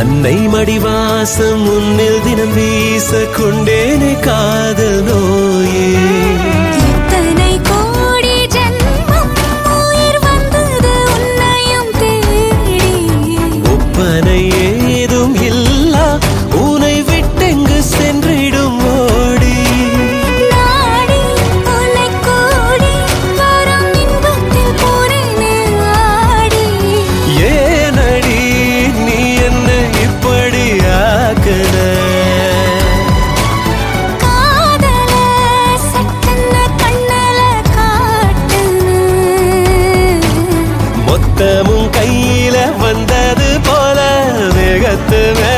அன்னை மடிவாசம் உன்னில் தினம் வீச கொண்டேனே காதல் நோயே. முத்தமும் கையில வந்தது போல வேகத்து வே